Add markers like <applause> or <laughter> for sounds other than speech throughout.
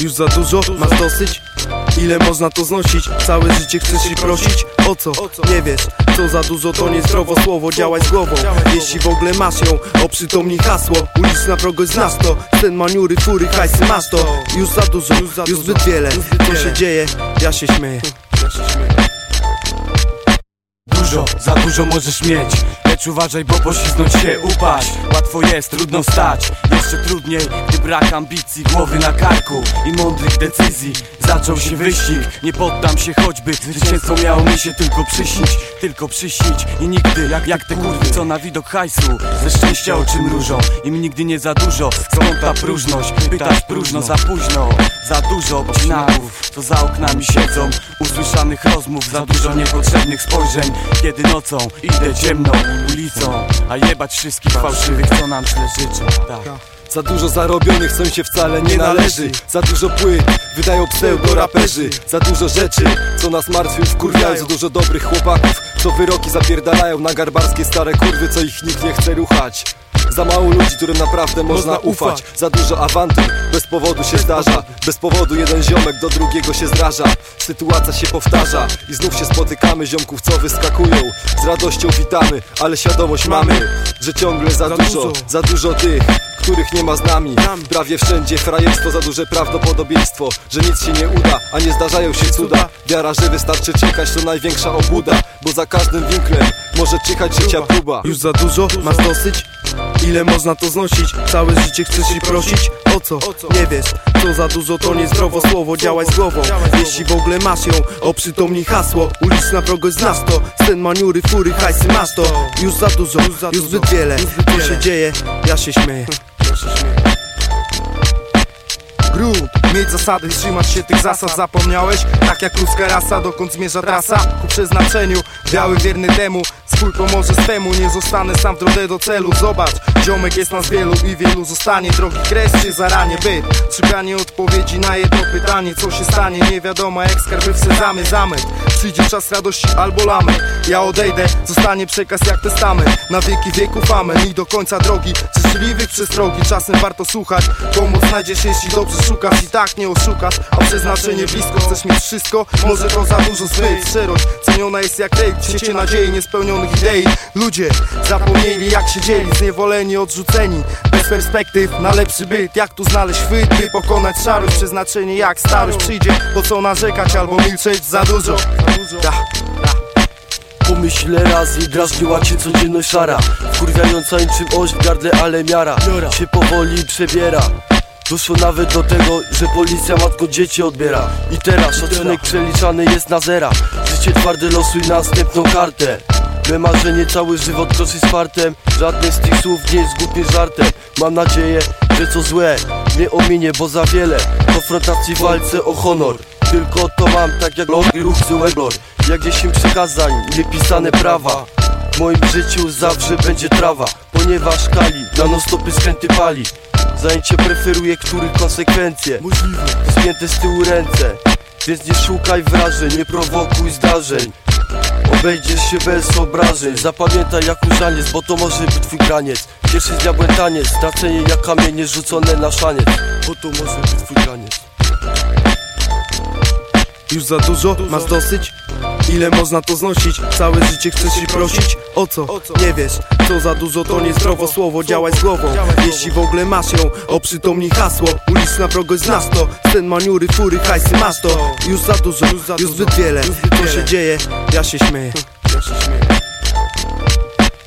Już za dużo? Masz dosyć? Ile można to znosić? Całe życie chcesz się prosić? O co? Nie wiesz, co za dużo to niezdrowo słowo Działaj z głową, jeśli w ogóle masz ją Oprzytomnij hasło, uliczna wrogość znasz to Ten maniury, fury, hajsy masz to Już za dużo, już zbyt wiele Co się dzieje? Ja się śmieję Dużo, za dużo możesz mieć Lecz uważaj, bo poślizgnąć się, upaść. Łatwo jest, trudno wstać Jeszcze trudniej, gdy brak ambicji Głowy na karku i mądrych decyzji. Zaczął się wyścig, nie poddam się choćby. Zwycięstwo miało mi się tylko przyśnić Tylko przyśnić. I nigdy Jak, jak te kurwy, co na widok hajsu. Ze szczęścia oczy mrużą Im nigdy nie za dużo, skąd ta próżność? Pytasz próżno, za późno. Za dużo obcinaków, co za oknami siedzą. Usłyszanych rozmów, za dużo niepotrzebnych spojrzeń. Kiedy nocą idę ciemną ulicą A jebać wszystkich fałszywych, co nam źle życzą. Tak. Za dużo zarobionych, co im się wcale nie należy. Za dużo płyt, wydają pseudo raperzy Za dużo rzeczy, co nas martwią wkurwiają. Za dużo dobrych chłopaków, co wyroki zapierdalają Na garbarskie stare kurwy, co ich nikt nie chce ruchać za mało ludzi, którym naprawdę można ufać. Za dużo awantur, bez powodu się zdarza. Bez powodu jeden ziomek do drugiego się zraża Sytuacja się powtarza i znów się spotykamy. Ziomków co wyskakują, z radością witamy Ale świadomość mamy, że ciągle za dużo. Za dużo tych, których nie ma z nami. Prawie wszędzie frajerstwo, za duże prawdopodobieństwo Że nic się nie uda, a nie zdarzają się cuda. Wiara, że wystarczy czekać to największa obłuda Bo za każdym winklem może czyhać życia próba. Już za dużo? Masz dosyć? Ile można to znosić? Całe życie chcesz się prosić? O co? Nie wiesz, co za dużo to niezdrowo słowo. Działaj z głową, jeśli w ogóle masz ją. Oprzytomnij hasło, uliczna wrogość znasz to. Scen maniury, fury, hajsy masz to. Już za dużo, już zbyt wiele. Co się dzieje? Ja się śmieję. <laughs> Grunt, mieć zasady, trzymać się tych zasad. Zapomniałeś? Tak jak ludzka rasa, dokąd zmierza trasa? Ku przeznaczeniu, biały wierny temu Swój pomoże swemu, nie zostanę sam w drodze do celu. Zobacz, ziomek jest nas wielu i wielu zostanie. Drogi kres czy zaranie byt Szukanie odpowiedzi na jedno pytanie. Co się stanie, nie wiadomo jak skarby w sezamie. Zamek, przyjdzie czas radości albo lamy. Ja odejdę, zostanie przekaz jak testament. Na wieki wieków amen i do końca drogi Życzliwych przestrogi, czasem warto słuchać Pomoc znajdziesz jeśli dobrze szukasz i tak nie oszukasz. A przeznaczenie blisko, chcesz mieć wszystko? Może to za dużo zbyt. Szczerość ceniona jest jak rejt Siecie nadziei niespełnionych idei. Ludzie zapomnieli jak się dzieli Zniewoleni, odrzuceni. Bez perspektyw na lepszy byt Jak tu znaleźć chwyt, by pokonać szarość. Przeznaczenie jak starość przyjdzie Po co narzekać albo milczeć za dużo. Pomyśl raz i drażniła cię codzienność szara Wkurwiająca niczym oś w gardle, ale miara Się powoli przebiera. Doszło nawet do tego, że policja matko dzieci odbiera. I teraz szacunek przeliczany jest na zera. Życie twarde losuj następną kartę. Me marzenie cały żywot kroczy z fartem. Żadne z tych słów nie jest głupim żartem. Mam nadzieję, że co złe nie ominie, bo za wiele. Konfrontacji w walce o honor Tylko to mam, tak jak log i ruch złeglor Jak 10 przykazań, niepisane prawa. W moim życiu zawsze będzie trawa Ponieważ kali, na stopy skręty pali. Zajęcie preferuje, których konsekwencje. Możliwe. To spięte z tyłu ręce Więc nie szukaj wrażeń, nie prowokuj zdarzeń. Obejdziesz się bez obrażeń. Zapamiętaj jak różaniec, bo to może być twój graniec. Pierwszy z diabłem taniec Stracenie jak kamienie rzucone na szaniec. Bo to może być twój graniec Już za dużo? Masz dosyć? Ile można to znosić? Całe życie chcesz się prosić? O co? Nie wiesz, co za dużo to niezdrowo słowo Działaj z głową, jeśli w ogóle masz ją Oprzytomnij hasło, uliczna wrogość znasz to Scen maniury, fury, hajsy masz to Już za dużo, już zbyt wiele Co się dzieje? Ja się śmieję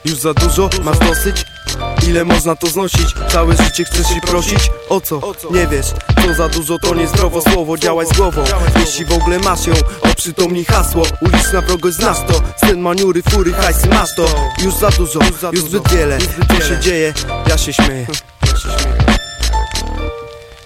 Już za dużo? Masz dosyć? Ile można to znosić? Całe życie chcesz się prosić? O co? Nie wiesz, co za dużo to niezdrowo słowo. Działaj z głową, jeśli w ogóle masz ją Oprzytomnij hasło, uliczna wrogość znasz to. Scen maniury, fury, hajsy masz to. Już za dużo, już zbyt wiele. Co się dzieje? Ja się śmieję <laughs>